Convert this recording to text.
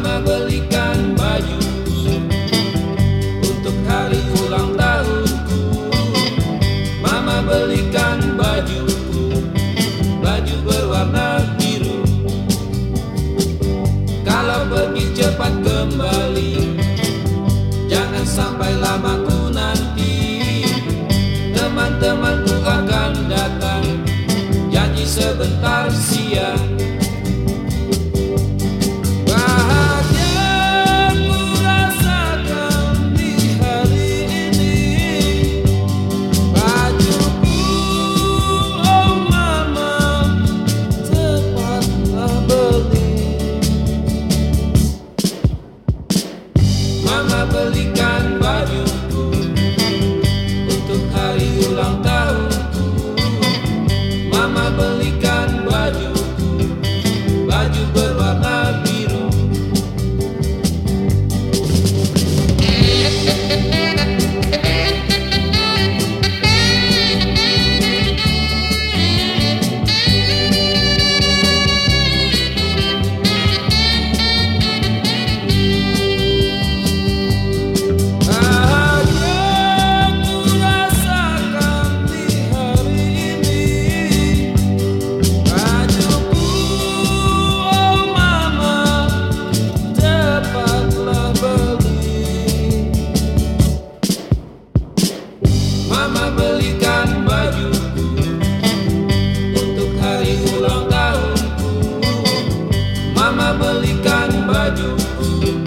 mama belikan baju Untuk kali ulang tahunku. Mama belikan bajuku Baju berwarna biru. Kalau pergi cepat kembali Jangan sampai lamaku nanti. Teman-temanku akan datang Janji sebentar siang. Mama belikan bajuku Untuk hari ulang tahunku. Mama belikan bajuku